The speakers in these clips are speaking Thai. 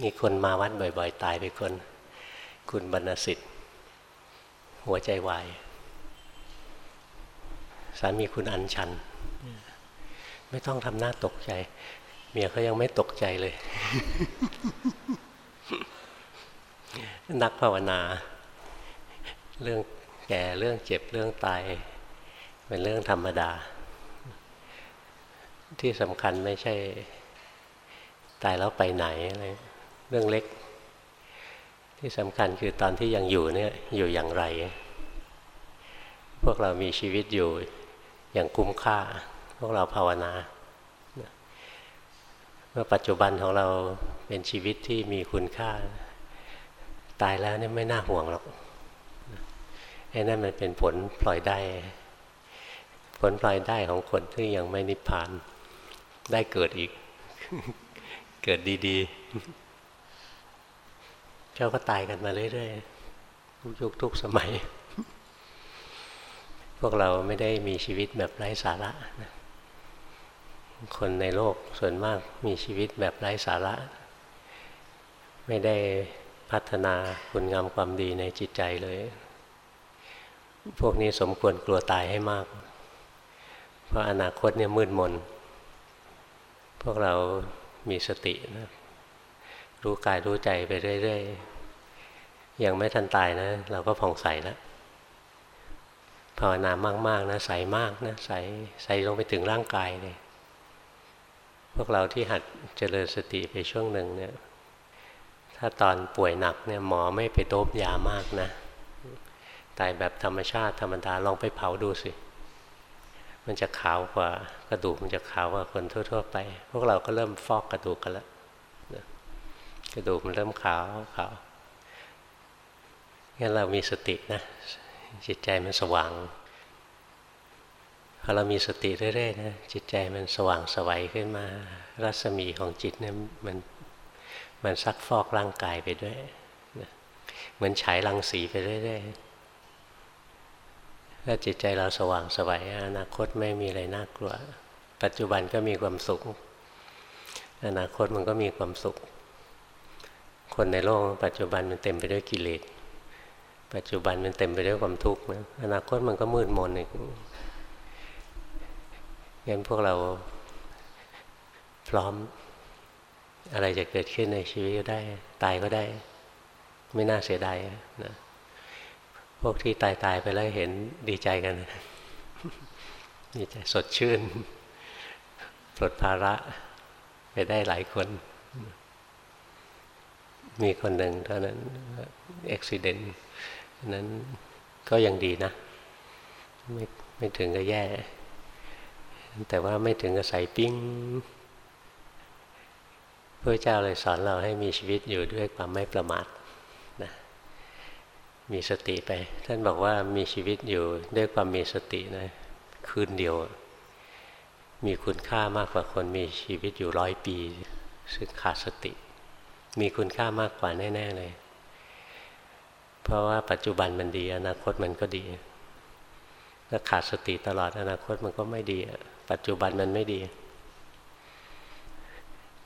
มีคนมาวัดบ่อย ๆ ตายไปคน คุณบรรณสิทธิ์ หัวใจวายสามีคุณอัญชัน ไม่ต้องทำหน้าตกใจ เมียเขายังไม่ตกใจเลย นักภาวนา เรื่องแก่เรื่องเจ็บเรื่องตาย เป็นเรื่องธรรมดา ที่สำคัญไม่ใช่ ตายแล้วไปไหนอะไร เรื่องเล็ก ที่สำคัญคือตอนที่ยังอยู่เนี่ยอยู่อย่างไร พวกเรามีชีวิตอยู่อย่างคุ้มค่า พวกเราภาวนาเมื่อปัจจุบันของเราเป็นชีวิตที่มีคุณค่า ตายแล้วเนี่ยไม่น่าห่วงหรอกไอ้นั่นมันเป็นผลปล่อยได้ ผลปล่อยได้ของคนที่ยังไม่นิพพานได้เกิดอีก เกิดดี ๆ เจ้าก็ตายกันมาเรื่อยๆทุกยุคทุกสมัย พวกเราไม่ได้มีชีวิตแบบไร้สาระนะคนในโลกส่วนมากมีชีวิตแบบไร้สาระ ไม่ได้พัฒนาคุณงามความดีในจิตใจเลย พวกนี้สมควรกลัวตายให้มาก เพราะอนาคตเนี่ยมืดมน พวกเรามีสตินะ รู้กายรู้ใจไปเรื่อยๆ ยังไม่ทันตายนะ เราก็ผ่องใสแล้วภาวนามาก ๆ นะ ใสมากนะ ใสใสลงไปถึงร่างกายเลย พวกเราที่หัดเจริญสติไปช่วงหนึ่งเนี่ย ถ้าตอนป่วยหนักเนี่ยหมอไม่ไปโดบยามากนะ ตายแบบธรรมชาติธรรมดาลองไปเผาดูสิ มันจะขาวกว่ากระดูกมันจะขาวกว่าคนทั่ว ๆ ไป พวกเราก็เริ่มฟอกกระดูกกันแล้ว กระดูกมันเริ่มขาวขาวงั้นเรามีสตินะ จิตใจมันสว่างพอเรามีสติเรื่อยๆนะจิตใจมันสว่างสวัยขึ้นมา รัศมีของจิตเนี่ยมันมันซักฟอกร่างกายไปด้วยเหมือนฉายรังสีไปเรื่อยๆถ้าจิตใจเราสว่างสวัยอนาคตไม่มีอะไรน่ากลัว ปัจจุบันก็มีความสุข อนาคตมันก็มีความสุข คนในโลกปัจจุบันมันเต็มไปด้วยกิเลส ปัจจุบันมันเต็มไปด้วยความทุกข์อนาคตมันก็มืดมนอีกงั้นพวกเราพร้อมอะไรจะเกิดขึ้นในชีวิตก็ได้ ตายก็ได้ ไม่น่าเสียดายนะพวกที่ตายตายไปแล้วเห็นดีใจกันดีใจสดชื่นปลดภาระไปได้หลายคน มีคนหนึ่งเท่านั้นอุบิเหตุนั้นก็ยังดีนะ ไม่ไม่ถึงกับแย่ แต่ว่าไม่ถึงกับใส่ปิ้งพระเจ้าเลยสอนเราให้มีชีวิตอยู่ด้วยความไม่ประมาทนะมีสติไป ท่านบอกว่ามีชีวิตอยู่ด้วยความมีสตินะคืนเดียว มีคุณค่ามากกว่าคนมีชีวิตอยู่ร้อยปี ซึ่งขาดสติ มีคุณค่ามากกว่าแน่ ๆ เลย เพราะว่าปัจจุบันมันดี อนาคตมันก็ดี ถ้าขาดสติตลอดอนาคตมันก็ไม่ดี ปัจจุบันมันไม่ดี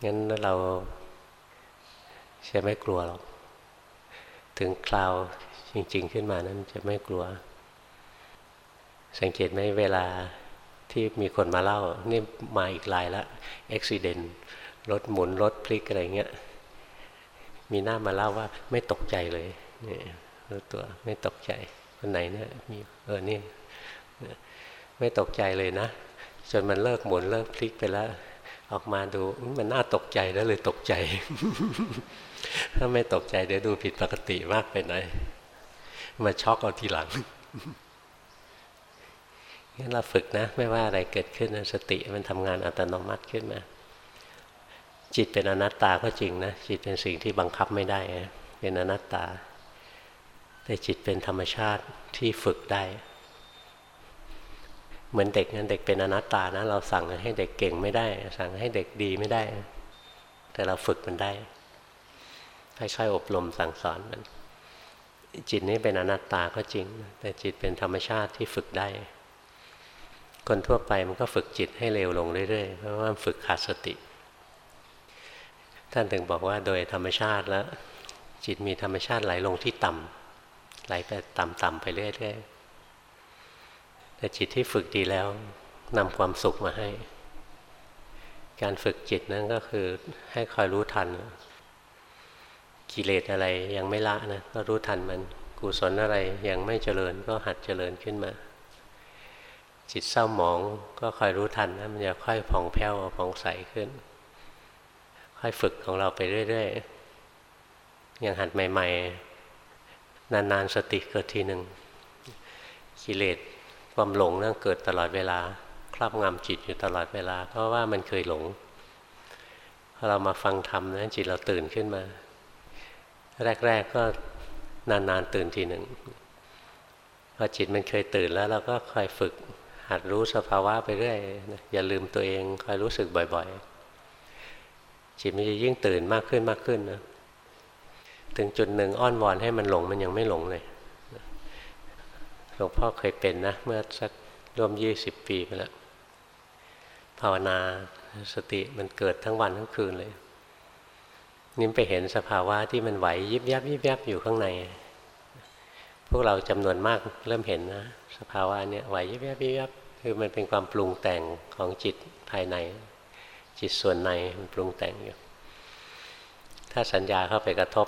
งั้นเราจะไม่กลัวหรอก ถึงคราวจริง ๆ ขึ้นมานั้นจะไม่กลัว สังเกตไหมเวลาที่มีคนมาเล่า นี่มาอีกลายละอุบิเหตุรถหมุนรถพลิกอะไรเงี้ย มีหน้ามาเล่าว่าไม่ตกใจเลยนี่รู้ตัวไม่ตกใจคนไหนเนี่ยมีเออนี่ไม่ตกใจเลยนะจนมันเลิกหมุนเลิกพลิกไปแล้ว ออกมาดูมันน่าตกใจแล้วเลยตกใจ ถ้าไม่ตกใจเดี๋ยวดูผิดปกติมากไปหน่อยมาช็อกเอาทีหลังงั้นเราฝึกนะ ไม่ว่าอะไรเกิดขึ้นสติมันทำงานอัตโนมัติขึ้นมา จิตเป็นอนัตตาก็จริงนะ จิตเป็นสิ่งที่บังคับไม่ได้ เป็นอนัตตา แต่จิตเป็นธรรมชาติที่ฝึกได้ เหมือนเด็กนั้นเด็กเป็นอนัตตานะ เราสั่งให้เด็กเก่งไม่ได้ สั่งให้เด็กดีไม่ได้ แต่เราฝึกมันได้ค่อยๆอบรมสั่งสอนมัน จิตนี้เป็นอนัตตาก็จริง แต่จิตเป็นธรรมชาติที่ฝึกได้ คนทั่วไปมันก็ฝึกจิตให้เร็วลงเรื่อยๆ เพราะว่าฝึกขาดสติ ท่านถึงบอกว่าโดยธรรมชาติแล้ว จิตมีธรรมชาติไหลลงที่ต่ำไหลไปต่ำๆไปเรื่อยๆแต่จิตที่ฝึกดีแล้วนำความสุขมาให้ การฝึกจิตนั้นก็คือให้คอยรู้ทัน กิเลสอะไรยังไม่ละนะก็รู้ทันมันกุศลอะไรยังไม่เจริญก็หัดเจริญขึ้นมา จิตเศร้าหมองก็คอยรู้ทันนะมันจะค่อยผ่องแผ้วผ่องใสขึ้น ค่อยฝึกของเราไปเรื่อยๆอย่างหัดใหม่ ๆ นานๆสติเกิดทีหนึ่งกิเลสความหลงนั่นเกิดตลอดเวลา ครอบงำจิตอยู่ตลอดเวลา เพราะว่ามันเคยหลงพอเรามาฟังธรรมนะจิตเราตื่นขึ้นมา แรก ๆก็นานๆตื่นทีหนึ่งพอจิตมันเคยตื่นแล้วเราก็คอยฝึกหัดรู้สภาวะไปเรื่อยอย่าลืมตัวเองคอยรู้สึกบ่อย ๆ จิตมันจะยิ่งตื่นมากขึ้นมากขึ้นนะถึงจุดหนึ่งอ้อนวอนให้มันหลงมันยังไม่หลงเลยหลวงพ่อเคยเป็นนะ เมื่อสักร่วมยี่สิบปีไปแล้วภาวนาสติมันเกิดทั้งวันทั้งคืนเลย นิ่มไปเห็นสภาวะที่มันไหวยิบยับยิบยับอยู่ข้างใน พวกเราจำนวนมากเริ่มเห็นนะ สภาวะเนี้ยไหวยิบยับยิบยับคือมันเป็นความปรุงแต่งของจิตภายใน จิตส่วนในมันปรุงแต่งอยู่ ถ้าสัญญาเข้าไปกระทบ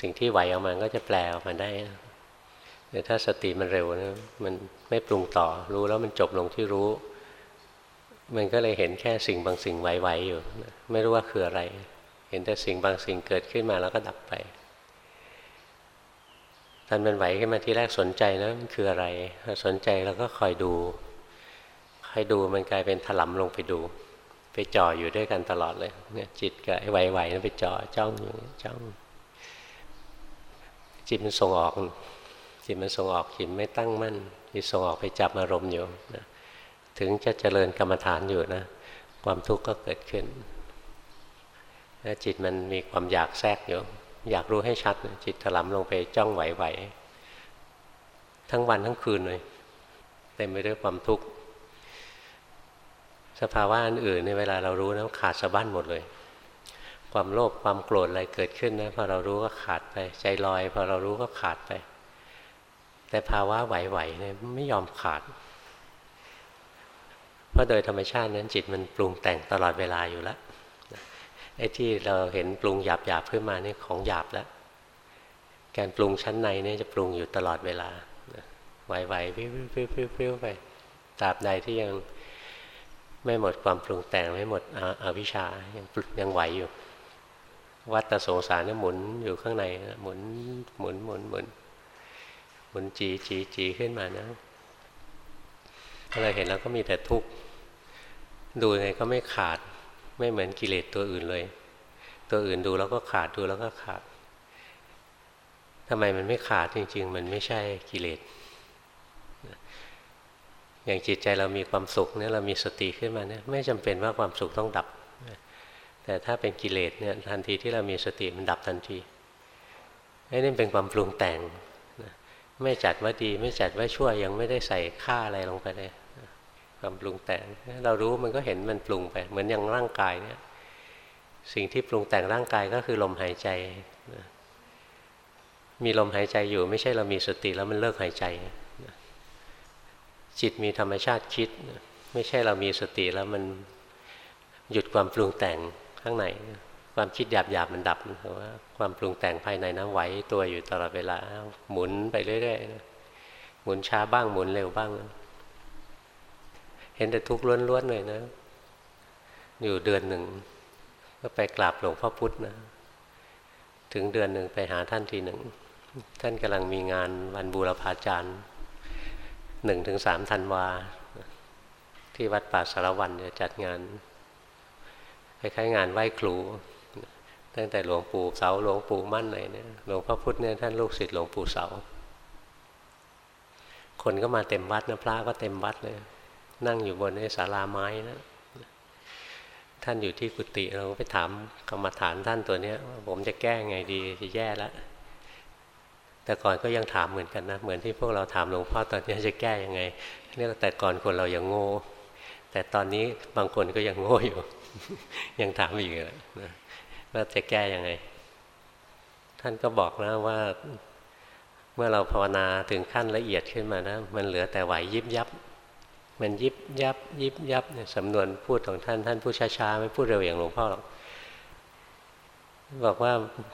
สิ่งที่ไหวออกมาก็จะแปลออกมาได้แต่ถ้าสติมันเร็วนะมันไม่ปรุงต่อ รู้แล้วมันจบลงที่รู้ มันก็เลยเห็นแค่สิ่งบางสิ่งไหวๆอยู่ ไม่รู้ว่าคืออะไร เห็นแต่สิ่งบางสิ่งเกิดขึ้นมาแล้วก็ดับไปตอนมันไหวขึ้นมาที่แรกสนใจนะมันคืออะไรสนใจแล้วก็คอยดูคอยดูมันกลายเป็นถลำลงไปดู ไปจ่ออยู่ด้วยกันตลอดเลยเนี่ยจิตกับไอ้ไหวๆนั่นไปจ่อจ้องอยู่จ้อง จิตมันส่งออก จิตมันส่งออกจิตไม่ตั้งมั่นจิตส่งออกไปจับอารมณ์อยู่นะถึงจะเจริญกรรมฐานอยู่นะ ความทุกข์ก็เกิดขึ้นถ้าจิตมันมีความอยากแทรกอยู่ อยากรู้ให้ชัดจิตถลำลงไปจ้องไหวๆทั้งวันทั้งคืนเลยเต็มไปด้วยความทุกข์ สภาวะอันอื่นในเวลาเรารู้นะขาดสะบั้นหมดเลย ความโลภความโกรธอะไรเกิดขึ้นนะพอเรารู้ก็ขาดไป ใจลอย พอเรารู้ก็ขาดไป แต่ภาวะไหวๆเนี่ยไม่ยอมขาด เพราะโดยธรรมชาตินั้นจิตมันปรุงแต่งตลอดเวลาอยู่แล้วไอ้ที่เราเห็นปรุงหยาบหยาบขึ้นมานี่ของหยาบแล้ว การปรุงชั้นในนี่จะปรุงอยู่ตลอดเวลาไหวๆพิ้วๆไปตราบใดที่ยัง ไม่หมดความปรุงแต่งไม่หมดอวิชชายังยังไหวอยู่ วัตสงสารนี่หมุนอยู่ข้างในหมุนหมุนหมุนหมุนหมุนจีจีจีขึ้นมานะเราเห็นแล้วก็มีแต่ทุกข์ดูยังไงก็ไม่ขาดไม่เหมือนกิเลสตัวอื่นเลย ตัวอื่นดูแล้วก็ขาดดูแล้วก็ขาดทำไมมันไม่ขาดจริง ๆ มันไม่ใช่กิเลส อย่างจิตใจเรามีความสุขเนี่ยเรามีสติขึ้นมาเนี่ยไม่จำเป็นว่าความสุขต้องดับ แต่ถ้าเป็นกิเลสเนี่ยทันทีที่เรามีสติมันดับทันทีไอ้นี่เป็นความปรุงแต่งไม่จัดว่าดีไม่จัดว่าชั่วยังไม่ได้ใส่ค่าอะไรลงไปเลยความปรุงแต่งเรารู้มันก็เห็นมันปรุงไป เหมือนอย่างร่างกายเนี่ยสิ่งที่ปรุงแต่งร่างกายก็คือลมหายใจ มีลมหายใจอยู่ไม่ใช่เรามีสติแล้วมันเลิกหายใจ จิตมีธรรมชาติคิด ไม่ใช่เรามีสติแล้วมันหยุดความปรุงแต่งข้างในความคิดหยาบหยาบมันดับเพราะว่าความปรุงแต่งภายในนะไหวตัวอยู่ตลอดเวลา หมุนไปเรื่อยๆหมุนช้าบ้างหมุนเร็วบ้าง เห็นแต่ทุกข์ล้วนๆเลยนะ อยู่เดือนหนึ่ง ก็ไปกราบหลวงพ่อพุธนะถึงเดือนหนึ่งไปหาท่านทีหนึ่ง ท่านกำลังมีงานวันบูรพาจารย์ หนึ่งถึงสามธันวา ที่วัดป่าสารวันจะจัดงานคล้ายๆงานไหว้ครู ตั้งแต่หลวงปู่เสาหลวงปู่มั่นเลยเนี่ยหลวงพ่อพุธเนี่ยท่านลูกศิษย์หลวงปู่เสา คนก็มาเต็มวัดนะพระก็เต็มวัดเลย นั่งอยู่บนไอ้ศาลาไม้นะท่านอยู่ที่กุฏิเราไปถามกรรมฐานท่านตัวเนี้ยว่าผมจะแก้ไงดีจะแย่แล้ว แต่ก่อนก็ยังถามเหมือนกันนะเหมือนที่พวกเราถามหลวงพ่อตอนนี้จะแก้ยังไงเรียกแต่ก่อนคนเรายังโง่ แต่ตอนนี้บางคนก็ยังโง่อยู่ ยังถามอีกนะแล้วจะแก้ยังไง ท่านก็บอกนะว่าเมื่อเราภาวนาถึงขั้นละเอียดขึ้นมานะมันเหลือแต่ไหวยิบยับ มันยิบยับ ยิบยับเนี่ยสำนวนพูดของท่านท่านพูดช้าๆไม่พูดเร็วอย่างหลวงพ่อหรอกบอกว่า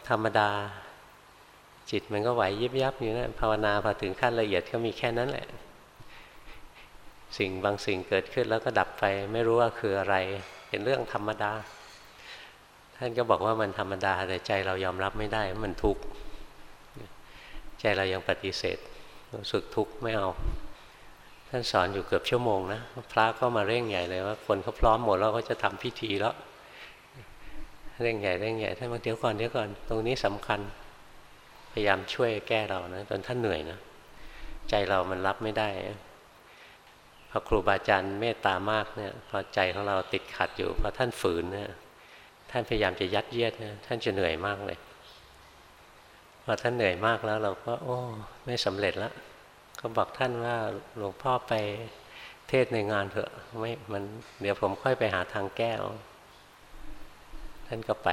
ธรรมดา จิตมันก็ไหวยิบยับอยู่นะภาวนาพอถึงขั้นละเอียดก็มีแค่นั้นแหละ สิ่งบางสิ่งเกิดขึ้นแล้วก็ดับไป ไม่รู้ว่าคืออะไร เป็นเรื่องธรรมดา ท่านก็บอกว่ามันธรรมดาแต่ใจเรายอมรับไม่ได้มันทุกข์ใจเรายังปฏิเสธรู้สึกทุกข์ไม่เอา ท่านสอนอยู่เกือบชั่วโมงนะพระก็มาเร่งใหญ่เลยว่าคนเขาพร้อมหมดแล้วก็จะทำพิธีแล้วเร่งใหญ่เร่งใหญ่ท่านบอกเดี๋ยวก่อนเดี๋ยวก่อน ตรงนี้สำคัญ พยายามช่วยแก้เรานะจนท่านเหนื่อยนะใจเรามันรับไม่ได้พอครูบาอาจารย์เมตตามากเนี่ยพอใจของเราติดขัดอยู่พอท่านฝืนเนี่ยท่านพยายามจะยัดเยียดเนี่ยท่านจะเหนื่อยมากเลยพอท่านเหนื่อยมากแล้ว เราก็โอ้ไม่สำเร็จแล้วก็บอกท่านว่าหลวงพ่อไปเทศในงานเถอะไม่มันเดี๋ยวผมค่อยไปหาทางแก้ท่านก็ไป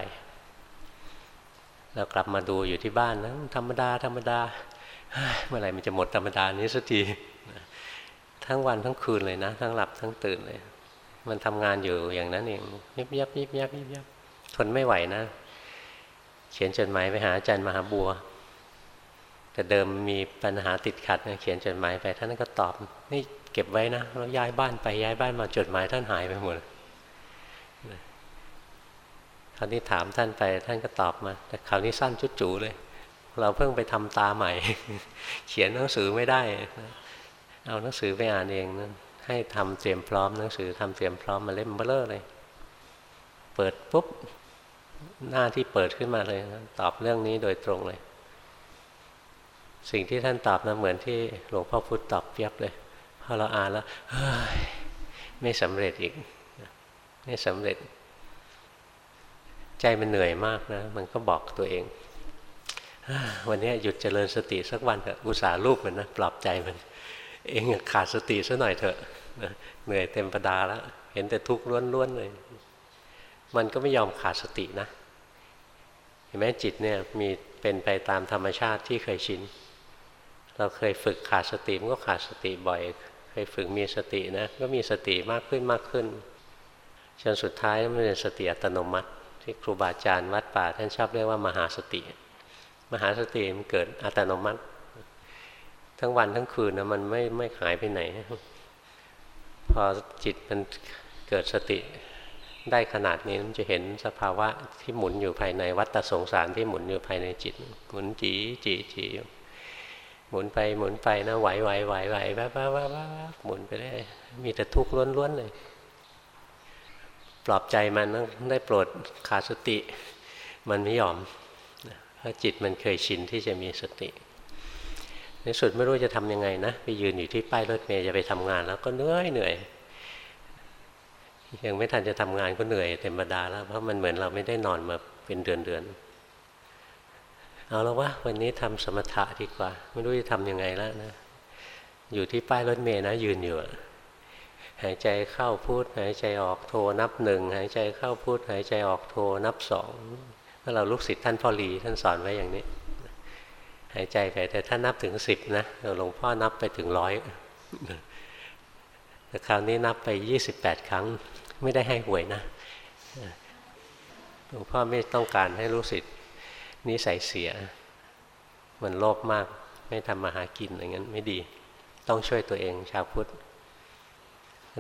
เรากลับมาดูอยู่ที่บ้านนะธรรมดา ธรรมดาเมื่อไหร่มันจะหมดธรรมดานี้สักทีทั้งวันทั้งคืนเลยนะ ทั้งหลับทั้งตื่นเลย มันทำงานอยู่อย่างนั้นเองยิบยับยิบยับยิบยับทนไม่ไหวนะ เขียนจดหมายไปหาอาจารย์มหาบัว แต่เดิมมีปัญหาติดขัดนะเขียนจดหมายไปท่านก็ตอบ นี่เก็บไว้นะแล้วย้ายบ้านไปย้ายบ้านมาจดหมายท่านหายไปหมด คราวนี้ถามท่านไปท่านก็ตอบมา แต่คราวนี้สั้นจุดจูเลย เราเพิ่งไปทำตาใหม่ เขียนหนังสือไม่ได้ เอาหนังสือไปอ่านเองนะให้ทำเตรียมพร้อมหนังสือทำเตรียมพร้อมมาเล่มเบลอเลย เปิดปุ๊บหน้าที่เปิดขึ้นมาเลยนะตอบเรื่องนี้โดยตรงเลย สิ่งที่ท่านตอบนะเหมือนที่หลวงพ่อพุธตอบเปียบเลยพอเราอ่านแล้วไม่สำเร็จอีก ไม่สำเร็จ ใจมันเหนื่อยมากนะ มันก็บอกตัวเองวันนี้หยุดเจริญสติสักวันเถอะอุตส่าห์รูปมันนะปลอบใจมัน เองขาดสติซะหน่อยเถอะเหนื่อยเต็มประดาแล้ว เห็นแต่ทุกข์ล้วนๆเลย มันก็ไม่ยอมขาดสตินะ เห็นไหมจิตเนี่ยมีเป็นไปตามธรรมชาติที่เคยชิน เราเคยฝึกขาดสติมันก็ขาดสติบ่อย เคยฝึกมีสตินะ ก็มีสติมากขึ้นมากขึ้นจนสุดท้ายมันเป็นสติอัตโนมัติ ที่ครูบาอาจารย์วัดป่า ท่านชอบเรียกว่ามหาสติ มหาสติมันเกิดอัตโนมัติ ทั้งวันทั้งคืนนะมันไม่ไม่หายไปไหน พอจิตมันเกิดสติได้ขนาดนี้มันจะเห็นสภาวะที่หมุนอยู่ภายในวัฏสงสารที่หมุนอยู่ภายในจิต หมุนจีจีจีหมุนไปหมุนไปนะไหวไหวไหวไหวแวบแวบแวบหมุนไปได้มีแต่ทุกข์ล้วนๆเลย ปลอบใจมันต้องได้โปรดขาดสติ มันไม่ยอมเพราะจิตมันเคยชินที่จะมีสติในสุดไม่รู้จะทํำยังไงนะไปยืนอยู่ที่ป้ายรถเมย์จะไปทำงาน แล้วก็เหนื่อยเหนื่อยยังไม่ทันจะทำงานก็เหนื่อยเต็มบดาแล้วเพราะมันเหมือนเราไม่ได้นอนมาเป็นเดือนเดือนเอาแล้ววะวันนี้ทำสมถะดีกว่า ไม่รู้จะทํำยังไงแล้วนะอยู่ที่ป้ายรถเมย์นะยืนอยู่ หายใจเข้าพูดหายใจออกโทนับหนึ่งหายใจเข้าพูดหายใจออกโทนับสองเมื่อเราลูกศิษย์ท่านพ่อหลีท่านสอนไว้อย่างนี้ หายใจไปแต่ถ้านับถึงสิบนะหลวงพ่อนับไปถึงร้อยแต่คราวนี้นับไปยี่สิบแปดครั้ง ไม่ได้ให้หวยนะหลวงพ่อไม่ต้องการให้รู้สิทธิ์นิสัยเสีย มันโลภมากไม่ทำมาหากินอย่างนั้นไม่ดี ต้องช่วยตัวเองชาวพุทธ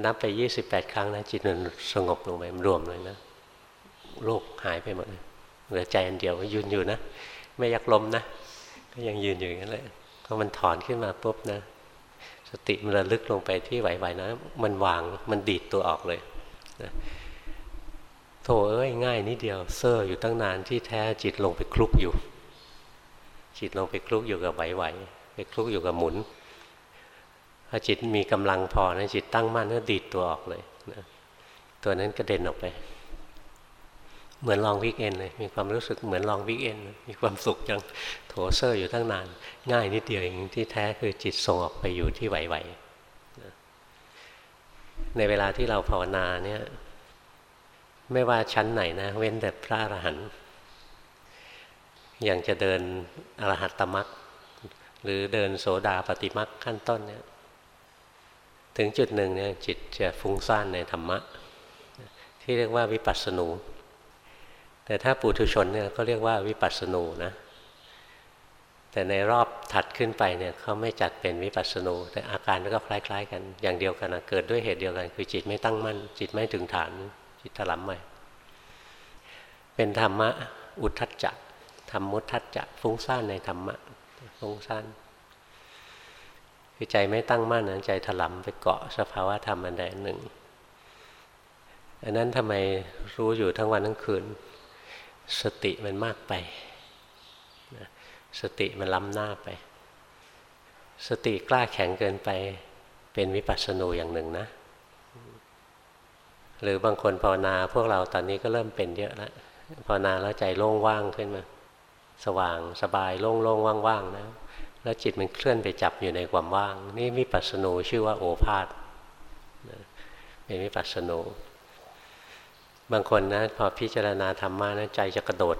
นับไปยี่สิบแปดครั้งนะจิตมันสงบลงไปมันรวมเลยนะโลกหายไปหมดเลยเหลือใจอันเดียวยืนอยู่นะไม่ยักลมนะก็ยังยืนอยู่อย่างนั้นแหละพอมันถอนขึ้นมาปุ๊บนะสติมันระลึกลงไปที่ไหวๆนะ มันวางมันดีดตัวออกเลยนะโธ่เอ้ยง่ายนิดเดียวเซอร์อยู่ตั้งนานที่แท้จิตลงไปคลุกอยู่ จิตลงไปคลุกอยู่กับไหวๆไปคลุกอยู่กับหมุน พอจิตมีกำลังพอนะจิตตั้งมั่นก็ดีดตัวออกเลยนะตัวนั้นกระเด็นออกไป เหมือน long weekend เลย มีความรู้สึกเหมือน long weekend มีความสุขจังโถเซ่ออยู่ตั้งนาน ง่ายนิดเดียวเองที่แท้คือจิตส่งออกไปอยู่ที่ไหวๆในเวลาที่เราภาวนาเนี่ยไม่ว่าชั้นไหนนะ เว้นแต่พระอรหันต์อย่างจะเดินอรหัตตมรรคหรือเดินโสดาปฏิมรรคขั้นต้นเนี่ย ถึงจุดหนึ่งเนี่ยจิตจะฟุ้งซ่านในธรรมะ ที่เรียกว่าวิปัสสนู แต่ถ้าปุถุชนเนี่ยก็เรียกว่าวิปัสสนูนะแต่ในรอบถัดขึ้นไปเนี่ยเขาไม่จัดเป็นวิปัสสนู แต่อาการก็คล้าย ๆ กันอย่างเดียวกันนะเกิดด้วยเหตุเดียวกัน คือจิตไม่ตั้งมั่น จิตไม่ถึงฐาน จิตถลำไปเป็นธรรมะอุทธัจจะธรรมุทัจจะฟุ้งซ่านในธรรมะฟุ้งซ่าน คือใจไม่ตั้งมั่นนะใจถลำไปเกาะสภาวะธรรมอันใดหนึ่ง อันนั้นทำไมรู้อยู่ทั้งวันทั้งคืน สติมันมากไป สติมันล้ำหน้าไป สติกล้าแข็งเกินไปเป็นวิปัสสนูอย่างหนึ่งนะ หรือบางคนภาวนาพวกเราตอนนี้ก็เริ่มเป็นเยอะแล้วภาวนาแล้วใจโล่งว่างขึ้นมา สว่างสบายโล่งโล่งว่างๆนะ แล้วจิตมันเคลื่อนไปจับอยู่ในความว่าง นี่วิปัสสนูชื่อว่าโอภาษเป็นวิปัสสนูบางคนนะพอพิจารณาธรรมะนะใจจะกระโดด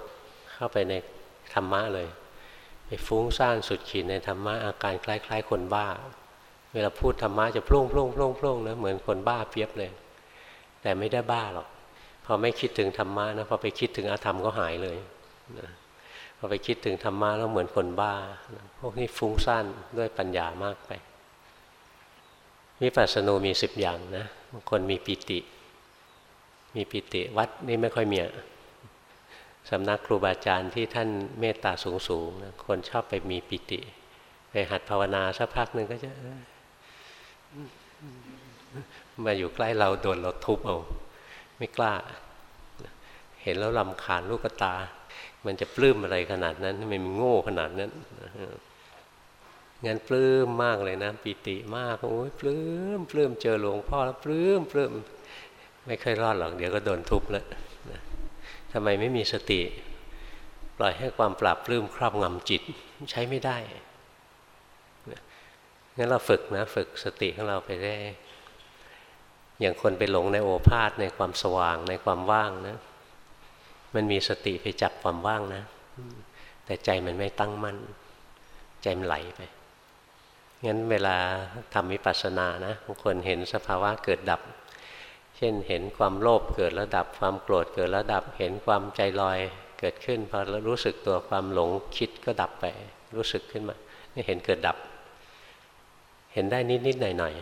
เข้าไปในธรรมะเลยไปฟุ้งซ่านสุดขีดในธรรมะอาการคล้าย ๆ คนบ้า เวลาพูดธรรมะจะพลุ่งพลุ่งพลุ่งพลุ่งนะเหมือนคนบ้าเปียบเลย แต่ไม่ได้บ้าหรอกพอไม่คิดถึงธรรมะนะพอไปคิดถึงอาธรรมก็หายเลยนะ พอไปคิดถึงธรรมะแล้วเหมือนคนบ้า พวกนี้ฟุ้งซ่านด้วยปัญญามากไปวิปัสสนูมีสิบอย่างนะบางคนมีปิติ มีปิติวัดนี่ไม่ค่อยมีสำนักครูบาอาจารย์ที่ท่านเมตตาสูงสูงนะคนชอบไปมีปิติ ไปหัดภาวนาสักพักหนึ่งก็จะมาอยู่ใกล้เราโดนเราทุบเอาไม่กล้า เห็นแล้วลำคาญลูกตา มันจะปลื้มอะไรขนาดนั้นทำไมันโง่ขนาดนั้นงั้นปลื้มมากเลยนะ ปิติมากโอ้ยปลื้มปลื้มเจอหลวงพ่อแล้วปลื้มปลื้มไม่เคยรอดหรอกเดี๋ยวก็โดนทุบแล้วทำไมไม่มีสติ ปล่อยให้ความปราบปลื้มครอบงำจิตใช้ไม่ได้งั้นเราฝึกนะฝึกสติของเราไปได้ อย่างคนไปหลงในโอภาษในความสว่างในความว่างนะ มันมีสติไปจับความว่างนะ แต่ใจมันไม่ตั้งมั่น ใจมันไหลไป งั้นเวลาทำวิปัสสนานะบางคนเห็นสภาวะเกิดดับ เช่นเห็นความโลภเกิดแล้วดับ ความโกรธเกิดแล้วดับ เห็นความใจลอยเกิดขึ้นพอรู้สึกตัวความหลงคิดก็ดับไป รู้สึกขึ้นมานี่เห็นเกิดดับ เห็นได้นิดๆหน่อย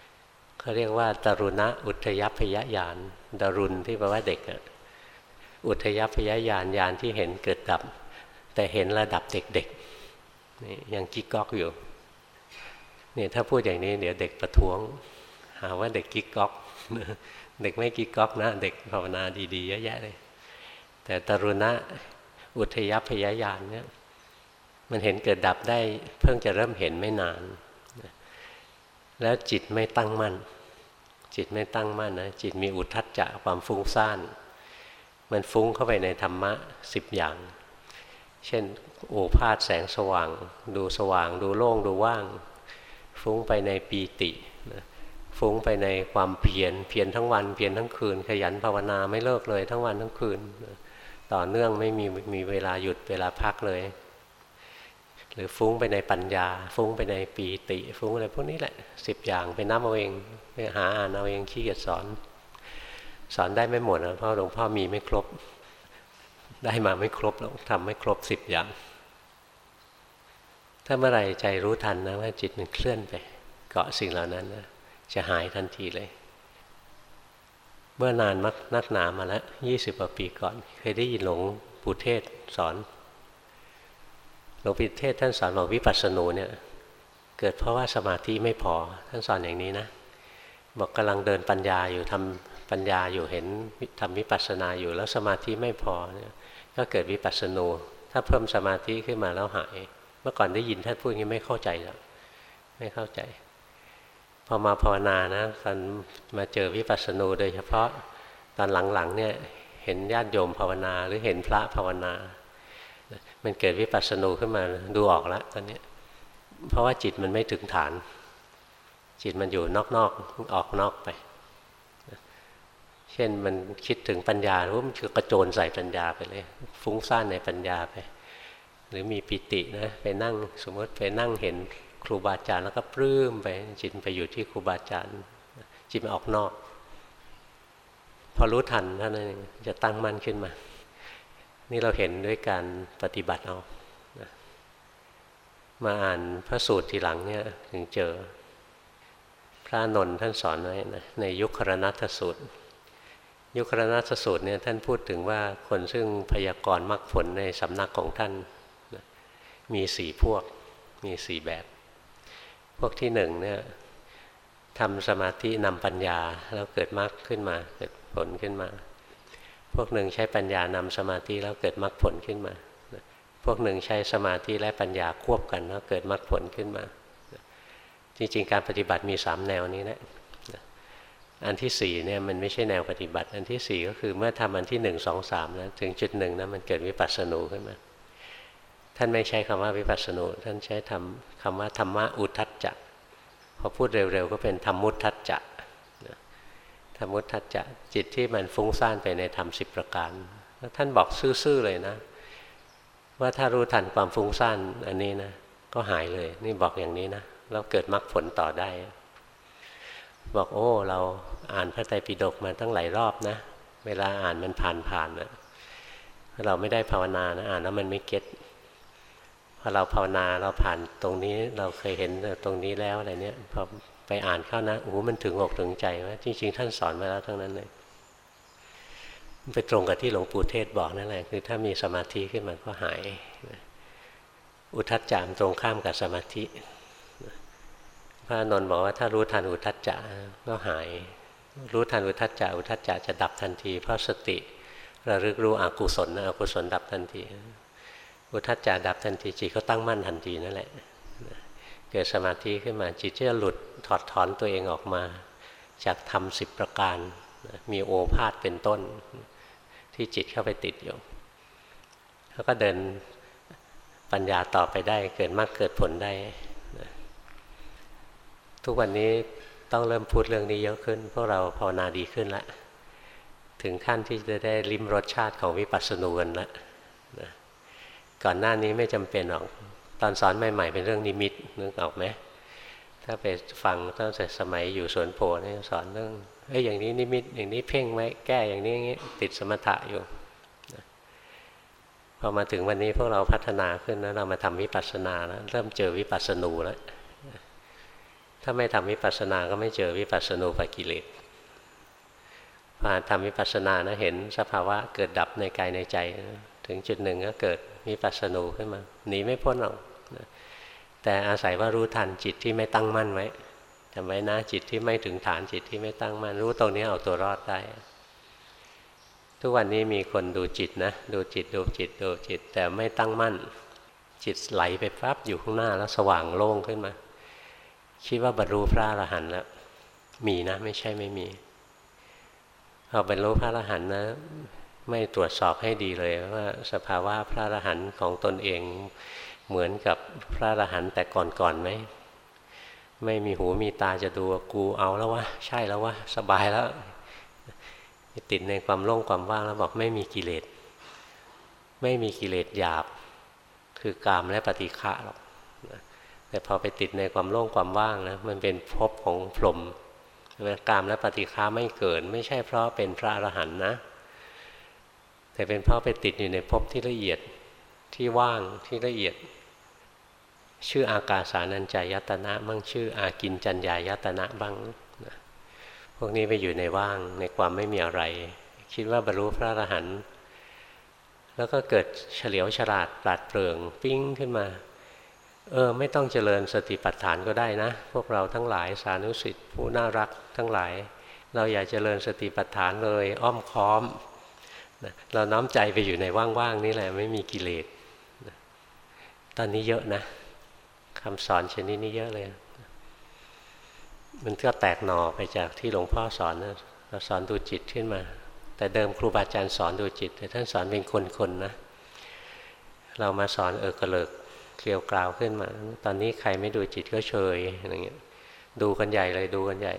ๆเขาเรียกว่าตรุณะอุทยพยญาณดารุณที่แปลว่าเด็กอุ อุทยพยญาณญาณที่เห็นเกิดดับ แต่เห็นระดับเด็กๆนี่ยังกิ๊กก๊อกอยู่นี่ถ้าพูดอย่างนี้เดี๋ยวเด็กประท้วง หาว่าเด็กกิ๊กก๊อกเด็กไม่กี่ก๊อกนะ เด็กภาวนาดีๆเยอะแยะเลย แต่ตรุณะอุทยพยายานเนี่ยมันเห็นเกิดดับได้เพิ่งจะเริ่มเห็นไม่นาน แล้วจิตไม่ตั้งมั่น จิตไม่ตั้งมั่นนะจิตมีอุทัจจะความฟุ้งซ่าน มันฟุ้งเข้าไปในธรรมะสิบอย่าง เช่น โอภาษแสงสว่าง ดูสว่าง ดูโล่งดูว่าง ฟุ้งไปในปีตินะฟุ้งไปในความเพียรเพียรทั้งวันเพียรทั้งคืน ขยันภาวนาไม่เลิกเลยทั้งวันทั้งคืน ต่อเนื่องไม่มีมีเวลาหยุดเวลาพักเลย หรือฟุ้งไปในปัญญา ฟุ้งไปในปีติ ฟุ้งอะไรพวกนี้แหละสิบอย่างไปน้ำเอาเองไปหาอ่านเอาเองขี้เกียจสอน สอนได้ไม่หมดนะเพราะหลวงพ่อมีไม่ครบ ได้มาไม่ครบแล้วทำไม่ครบสิบอย่าง ถ้าเมื่อไรใจรู้ทันนะว่าจิตมันเคลื่อนไป เกาะสิ่งเหล่านั้นนะจะหายทันทีเลย เมื่อนานมักนักหนามาแล้วยี่สิบกว่าปีก่อน เคยได้ยินหลวงปู่เทศสอนหลวงปู่เทศท่านสอนบอกวิปัสสนูเนี่ย เกิดเพราะว่าสมาธิไม่พอท่านสอนอย่างนี้นะบอกกำลังเดินปัญญาอยู่ทำ ปัญญาอยู่เห็นทำวิปัสสนาอยู่แล้วสมาธิไม่พอเนี่ยก็เกิดวิปัสสนูถ้าเพิ่มสมาธิขึ้นมาแล้วหาย เมื่อก่อนได้ยินท่านพูดย่างนี้ไม่เข้าใจแล้วไม่เข้าใจ พอมาภาวนานะตอนมาเจอวิปัสสนูโดยเฉพาะตอนหลังๆเนี่ยเห็นญาติโยมภาวนาหรือเห็นพระภาวนา มันเกิดวิปัสสนูขึ้นมาดูออกแล้วตอนนี้เพราะว่าจิตมันไม่ถึงฐาน จิตมันอยู่นอกๆออกนอกไป เช่นมันคิดถึงปัญญารู้มันคือกระโจนใส่ปัญญาไปเลย ฟุ้งซ่านในปัญญาไป หรือมีปิตินะไปนั่งสมมติไปนั่งเห็นครูบาอาจารย์แล้วก็ปลื้มไปจิตไปอยู่ที่ครูบาอาจารย์จิตมันออกนอก พอรู้ทันท่านนั้นจะตั้งมั่นขึ้นมา นี่เราเห็นด้วยการปฏิบัติเอามาอ่านพระสูตรทีหลังเนี่ยถึงเจอ พระนนท์ท่านสอนไว้นะในยุคครนัตสูตร ยุครนัตสูตรเนี่ยท่านพูดถึงว่าคนซึ่งพยากรณ์มรรคผลในสำนักของท่านมีสี่พวกมีสี่แบบ พวกที่หนึ่งเนี่ยทำสมาธินำปัญญาแล้วเกิดมรรคขึ้นมา เกิดผลขึ้นมา พวกหนึ่งใช้ปัญญานำสมาธิแล้วเกิดมรรคผลขึ้นมา พวกหนึ่งใช้สมาธิและปัญญาควบกันแล้วเกิดมรรคผลขึ้นมา จริงๆ การปฏิบัติมีสามแนวนี้แหละ อันที่สี่เนี่ยมันไม่ใช่แนวปฏิบัติ อันที่สี่ก็คือเมื่อทำอันที่หนึ่งสองสามแล้วถึงจุดหนึ่งนะมันเกิดวิปัสสนูขึ้นมา ท่านไม่ใช้คำว่าวิปัสสนูท่านใช้ทำคำว่าธรรมะอุทัจจะพอพูดเร็วๆก็เป็นธรรมุทัจจะธรรมุทัจจะจิตที่มันฟุ้งซ่านไปในธรรมสิบประการแล้วท่านบอกซื่อๆเลยนะ ว่าถ้ารู้ทันความฟุ้งซ่านอันนี้นะก็หายเลย นี่บอกอย่างนี้นะแล้วเกิดมรรคผลต่อได้ บอกโอ้ เราอ่านพระไตรปิฎกมาตั้งหลายรอบนะ เวลาอ่านมันผ่านๆนะเราไม่ได้ภาวนานะอ่านแล้วมันไม่เก็ตพอเราภาวนาเราผ่านตรงนี้เราเคยเห็นตรงนี้แล้วอะไรเนี้ยพอไปอ่านเข้านะโอ้โหมันถึงอกถึงใจว่าจริง ๆ ท่านสอนมาแล้วทั้งนั้นเลยไปตรงกับที่หลวงปู่เทศบอกนั่นแหละคือถ้ามีสมาธิขึ้นมาก็หาย อุทัจจามตรงข้ามกับสมาธิ พระนนท์บอกว่าถ้ารู้ทันอุทัจจะก็หาย รู้ทันอุทัจจะอุทัจจะจะดับทันที เพราะสติระลึกรู้อกุศลอกุศลดับทันที อุทัจจาดับทันทีจิตก็ตั้งมั่นทันทีนั่นแหละ เกิดสมาธิขึ้นมาจิตจะหลุดถอดถอนตัวเองออกมา จากธรรมสิบประการ มีโอภาษเป็นต้น ที่จิตเข้าไปติดอยู่แล้วก็เดินปัญญาต่อไปได้เกิดมากเกิดผลได้ ทุกวันนี้ต้องเริ่มพูดเรื่องนี้เยอะขึ้นพวกเราภาวนาดีขึ้นแล้วถึงขั้นที่จะได้ลิ้มรสชาติของวิปัสสนูกันแล้วก่อนหน้านี้ไม่จำเป็นหรอกตอนสอนใหม่ๆเป็นเรื่องนิมิตนึกออกไหมถ้าไปฟังตั้งแต่สมัยอยู่สวนโพนี่สอนเรื่องเอ้ยอย่างนี้นิมิตอย่างนี้เพ่งไว้แก้อย่างนี้อย่างนี้ติดสมถะอยู่พอมาถึงวันนี้พวกเราพัฒนาขึ้นแล้วเรามาทำวิปัสสนาแล้วเริ่มเจอวิปัสสนูแล้ว ถ้าไม่ทำวิปัสสนาก็ไม่เจอวิปัสสนูปกิเลสพอทำวิปัสสนานะเห็นสภาวะเกิดดับในกายในใจ ถึงจุดหนึ่งก็เกิดมีปัสสนูขึ้นมาหนีไม่พ้นหรอกแต่อาศัยว่ารู้ทันจิตที่ไม่ตั้งมั่นไว้จำไว้นะจิตที่ไม่ถึงฐานจิตที่ไม่ตั้งมั่นรู้ตรงนี้เอาตัวรอดได้ ทุกวันนี้มีคนดูจิตนะ ดูจิตดูจิตดูจิตแต่ไม่ตั้งมั่น จิตไหลไปปั๊บอยู่ข้างหน้าแล้วสว่างโล่งขึ้นมา คิดว่าบรรลุพระอรหันต์แล้วมีนะ ไม่ใช่ไม่มีพอบรรลุพระอรหันต์นะ ไม่ตรวจสอบให้ดีเลยว่าสภาวะพระอรหันต์ของตนเองเหมือนกับพระอรหันต์แต่ก่อนๆไหมไม่มีหูมีตาจะดูกูเอาแล้ววะใช่แล้ววะสบายแล้ว ติดในความโล่งความว่างแล้วบอกไม่มีกิเลส ไม่มีกิเลสหยาบ คือกามและปฏิฆะหรอก แต่พอไปติดในความโล่งความว่างนะมันเป็นภพของพรหมกามและปฏิฆาไม่เกิด ไม่ใช่เพราะเป็นพระอรหันต์นะ แต่เป็นเพราะไปติดอยู่ในภพที่ละเอียดที่ว่างที่ละเอียด ชื่ออากาสานัญจายตนะบ้างชื่ออากินจัญญายตนะบ้างนะพวกนี้ไปอยู่ในว่างในความไม่มีอะไร คิดว่าบรรลุพระอรหันต์แล้วก็เกิดเฉลียวฉลาดปราดเปรื่องปิ้งขึ้นมา เออไม่ต้องเจริญสติปัฏฐานก็ได้นะ พวกเราทั้งหลายสานุสิทธิ์ผู้น่ารักทั้งหลาย เราอย่าเจริญสติปัฏฐานเลยอ้อมค้อมเราน้อมใจไปอยู่ในว่างๆนี่แหละไม่มีกิเลสตอนนี้เยอะนะคำสอนชนิดนี้เยอะเลย มันก็แตกหน่อไปจากที่หลวงพ่อสอนนะเราสอนดูจิตขึ้นมา แต่เดิมครูบาอาจารย์สอนดูจิต แต่ท่านสอนเป็นคนๆนะ เรามาสอนเออกระเลิก เกลียวกราวขึ้นมา ตอนนี้ใครไม่ดูจิตก็เฉยอะไรเงี้ยดูกันใหญ่เลยดูกันใหญ่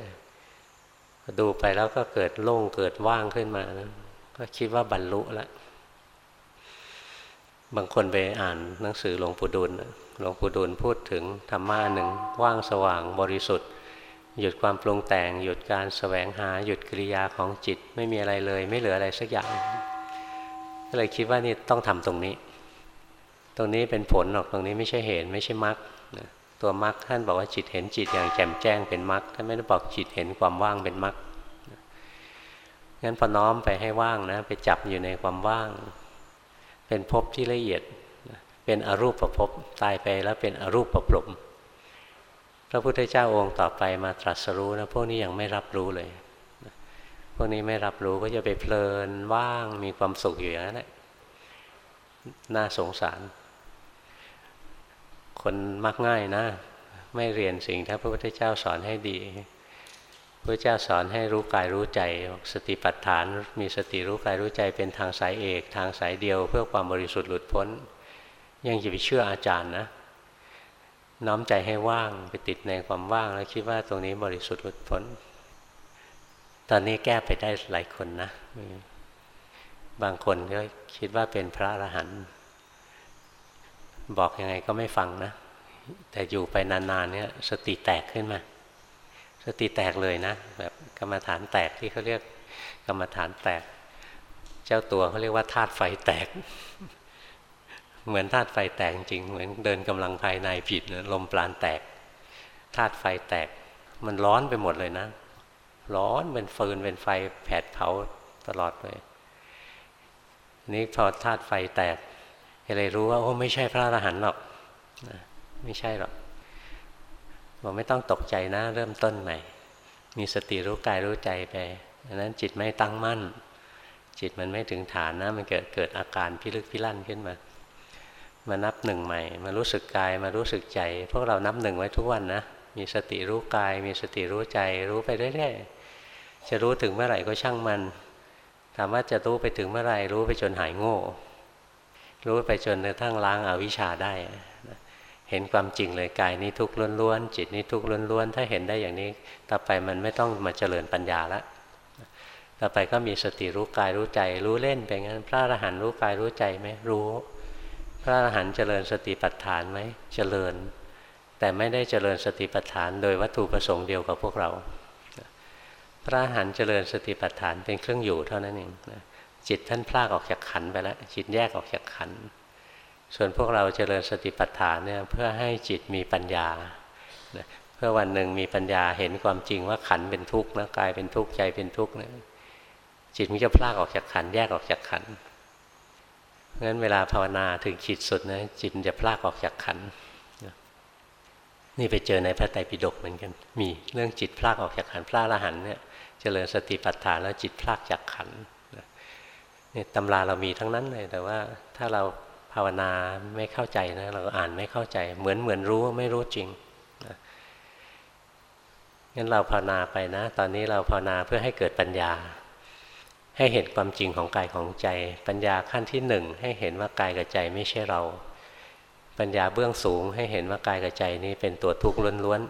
ดูไปแล้วก็เกิดโล่งเกิดว่างขึ้นมานะก็คิดว่าบรรลุแล้วบางคนไปอ่านหนังสือหลวงปู่ดูลหลวงปู่ดูลพูดถึงธรรมะหนึ่งว่างสว่างบริสุทธิ์ หยุดความปรุงแต่ง หยุดการสแสวงหา หยุดกิริยาของจิตไม่มีอะไรเลย ไม่เหลืออะไรสักอย่าง ก็เลยคิดว่านี่ต้องทำตรงนี้ ตรงนี้เป็นผลหรอกตรงนี้ไม่ใช่เหตุไม่ใช่มรรคตัวมรรคท่านบอกว่าจิตเห็นจิตอย่างแจ่มแจ้งเป็นมรรคท่านไม่ได้บอกจิตเห็นความว่างเป็นมรรคงั้นพอน้อมไปให้ว่างนะ ไปจับอยู่ในความว่าง เป็นภพที่ละเอียดเป็นอรูปประพตายไปแล้วเป็นอรูปประพรมพระพุทธเจ้าองค์ต่อไปมาตรัสรู้นะพวกนี้ยังไม่รับรู้เลยพวกนี้ไม่รับรู้ก็จะไปเพลินว่างมีความสุขอยู่อย่างนั้นแหละน่าสงสาร คนมักง่ายนะ ไม่เรียนสิ่งที่พระพุทธเจ้าสอนให้ดีพระเจ้าสอนให้รู้กายรู้ใจ สติปัฏฐาน มีสติรู้กายรู้ใจเป็นทางสายเอก ทางสายเดียว เพื่อความบริสุทธิ์หลุดพ้น ยังจะไปเชื่ออาจารย์นะน้อมใจให้ว่างไปติดในความว่างแล้วคิดว่าตรงนี้บริสุทธิ์หลุดพ้น ตอนนี้แก้ไปได้หลายคนนะ บางคนก็คิดว่าเป็นพระอรหันต์ บอกยังไงก็ไม่ฟังนะ แต่อยู่ไปนานๆเนี่ยสติแตกขึ้นมา สติแตกเลยนะ แบบกรรมฐานแตกที่เขาเรียกกรรมฐานแตก เจ้าตัวเขาเรียกว่าธาตุไฟแตก เหมือนธาตุไฟแตกจริง เหมือนเดินกำลังภายในผิดลมปราณแตกธาตุไฟแตก มันร้อนไปหมดเลยนะ ร้อนเป็นฟืนเป็นไฟแผดเผาตลอดเลย นี้พอธาตุไฟแตก อะไรรู้ว่าโอ้ไม่ใช่พระอรหันต์หรอกไม่ใช่หรอกบอกไม่ต้องตกใจนะ เริ่มต้นใหม่ มีสติรู้กายรู้ใจไปดังนั้นจิตไม่ตั้งมั่น จิตมันไม่ถึงฐานนะ มันเกิดเกิดอาการพิลึกพิลั่นขึ้นมา มานับหนึ่งใหม่ มารู้สึกกายมารู้สึกใจ พวกเรานับหนึ่งไว้ทุกวันนะ มีสติรู้กาย มีสติรู้ใจ รู้ไปเรื่อยๆจะรู้ถึงเมื่อไหร่ก็ช่างมันถามว่าจะรู้ไปถึงเมื่อไหร่รู้ไปจนหายโง่ รู้ไปจนกระทั่งล้างอาวิชชาได้ เห็นความจริงเลยกายนี้ทุกข์ล้วนๆจิตนี้ทุกข์ล้วนๆถ้าเห็นได้อย่างนี้ ต่อไปมันไม่ต้องมาเจริญปัญญาละต่อไปก็มีสติรู้กายรู้ใจ รู้เล่นไปงั้น พระอรหันต์รู้กายรู้ใจไหมรู้ พระอรหันต์เจริญสติปัฏฐานไหมเจริญ แต่ไม่ได้เจริญสติปัฏฐาน โดยวัตถุประสงค์เดียวกับพวกเรา พระอรหันต์เจริญสติปัฏฐานเป็นเครื่องอยู่เท่านั้นเอง จิตท่านพลากออกจากขันไปแล้ว จิตแยกออกจากขัน ส่วนพวกเราเจริญสติปัฏฐานเนี่ยเพื่อให้จิตมีปัญญา เพื่อวันหนึ่งมีปัญญาเห็นความจริงว่าขันเป็นทุกข์นะกายเป็นทุกข์ใจเป็นทุกข์นี่ยจิตมันจะพลากออกจากขันแยกออกจากขันงั้นเวลาภาวนาถึงจิตสุดนะจิตจะพลากออกจากขันนี่ไปเจอในพระไตรปิฎกเหมือนกัน มีเรื่องจิตพลากออกจากขันพระอรหันเนี่ยเจริญสติปัฏฐานแล้วจิตพลากจากขัน นี่ยตำราเรามีทั้งนั้นเลย แต่ว่าถ้าเราภาวนาไม่เข้าใจนะเราอ่านไม่เข้าใจ เหมือนเหมือนรู้ไม่รู้จริงนะงั้นเราภาวนาไปนะ ตอนนี้เราภาวนาเพื่อให้เกิดปัญญา ให้เห็นความจริงของกายของใจ ปัญญาขั้นที่หนึ่งให้เห็นว่ากายกับใจไม่ใช่เรา ปัญญาเบื้องสูงให้เห็นว่ากายกับใจนี้เป็นตัวทุกข์ล้วน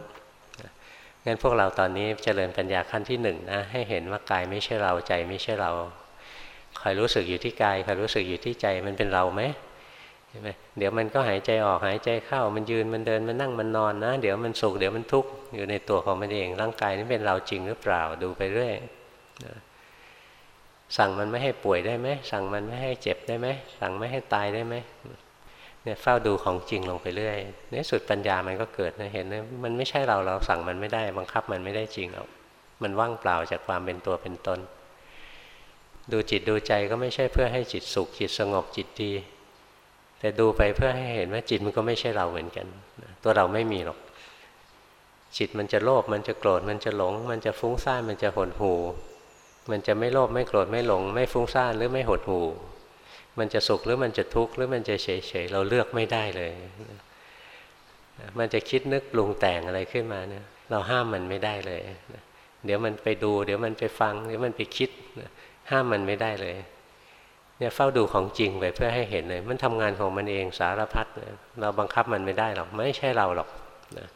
ๆงั้นพวกเราตอนนี้เจริญปัญญาขั้นที่หนึ่งนะให้เห็นว่ากายไม่ใช่เราใจไม่ใช่เรา คอยรู้สึกอยู่ที่กายคอยรู้สึกอยู่ที่ใจมันเป็นเราไหมช่ไหมเดี๋ยวมันก็หายใจออกหายใจเข้า มันยืนมันเดินมันนั่งมันนอนนะ เดี๋ยวมันสุขเดี๋ยวมันทุกข์อยู่ในตัวของมันเอง ร่างกายนี้เป็นเราจริงหรือเปล่าดูไปเรื่อยสั่งมันไม่ให้ป่วยได้ไหมสั่งมันไม่ให้เจ็บได้ไหมสั่งไม่ให้ตายได้ไหมเนี่ยเฝ้าดูของจริงลงไปเรื่อยในสุดปัญญามันก็เกิดนะเห็นนะมันไม่ใช่เราเราสั่งมันไม่ได้ บังคับมันไม่ได้จริงหรอกมันว่างเปล่าจากความเป็นตัวเป็นตน ดูจิตดูใจก็ไม่ใช่เพื่อให้จิตสุขจิตสงบจิตดี แต่ดูไปเพื่อให้เห็นว่าจิตมันก็ไม่ใช่เราเหมือนกัน ตัวเราไม่มีหรอก จิตมันจะโลภมันจะโกรธมันจะหลง มันจะฟุ้งซ่านมันจะหดหูมันจะไม่โลภไม่โกรธไม่หลง ไม่ฟุ้งซ่านหรือไม่หดหูมันจะสุขหรือมันจะทุกข์หรือมันจะเฉยเฉยเราเลือกไม่ได้เลย มันจะคิดนึกปรุงแต่งอะไรขึ้นมาเนี่ยเราห้ามมันไม่ได้เลย เดี๋ยวมันไปดู เดี๋ยวมันไปฟัง เดี๋ยวมันไปคิด ห้ามมันไม่ได้เลยเนี่ยเฝ้าดูของจริงไปเพื่อให้เห็นเลย มันทำงานของมันเองสารพัดเราบังคับมันไม่ได้หรอกไม่ใช่เราหรอกนะ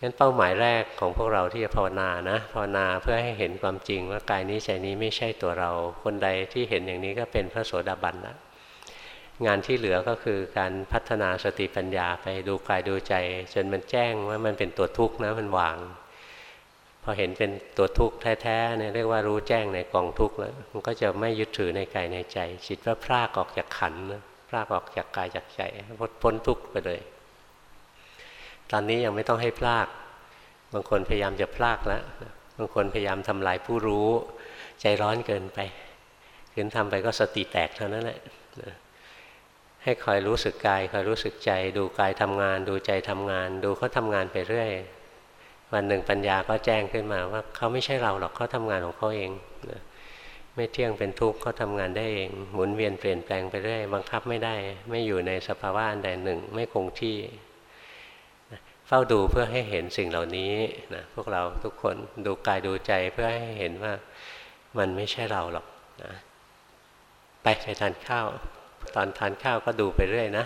งั้นเป้าหมายแรกของพวกเราที่จะภาวนานะภาวนาเพื่อให้เห็นความจริงว่ากายนี้ใจนี้ไม่ใช่ตัวเรา คนใดที่เห็นอย่างนี้ก็เป็นพระโสดาบันแล้วงานที่เหลือก็คือการพัฒนาสติปัญญาไปดูกายดูใจ จนมันแจ้งว่ามันเป็นตัวทุกข์นะมันวาง อเห็นเป็นตัวทุกข์แท้ๆเนี่ยเรียกว่ารู้แจ้งในกองทุกข์แล้ว มันก็จะไม่ยึดถือในกายในใจ จิตว่าพรากออกจากขันนะพรากออกจากกายจากใจพ้นทุกข์ไปเลย ตอนนี้ยังไม่ต้องให้พลาก บางคนพยายามจะพลากแล้วบางคนพยายามทำลายผู้รู้ ใจร้อนเกินไปขืนทำไปก็สติแตกเท่านั้นแหละให้คอยรู้สึกกายคอยรู้สึกใจ ดูกายทำงาน ดูใจทำงาน ดูเขาทางานไปเรื่อย วันหนึ่งปัญญาก็แจ้งขึ้นมาว่าเขาไม่ใช่เราหรอกเขาทำงานของเขาเองไม่เที่ยงเป็นทุกข์เขาทำงานได้เอง หมุนเวียนเปลี่ยนแปลงไปเรื่อยบังคับไม่ได้ ไม่อยู่ในสภาวะอันใดหนึ่ง ไม่คงที่เฝ้าดูเพื่อให้เห็นสิ่งเหล่านี้นะพวกเราทุกคนดูกายดูใจเพื่อให้เห็นว่ามันไม่ใช่เราหรอกนะไปไปทานข้าว ตอนทานข้าวก็ดูไปเรื่อยนะ